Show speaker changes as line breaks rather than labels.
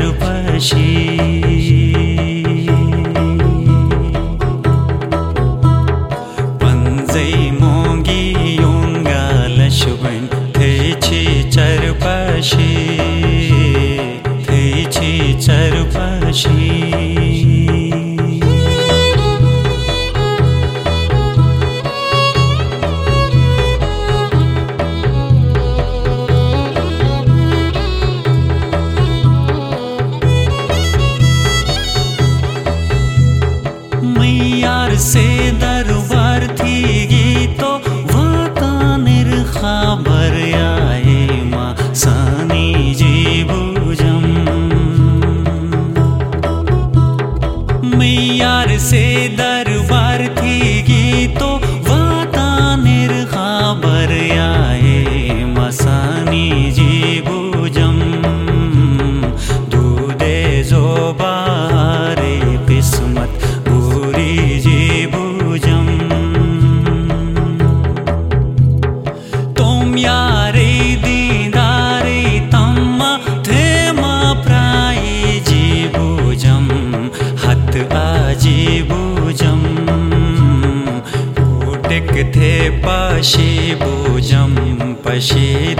रुपशी पञ्ज मोङ्गियो लुबैण् से दरबार थी तो वहाँ का निर्खा आए माँ सानी जी भुजम। मैार से दरबार पशे पूज्यं पशि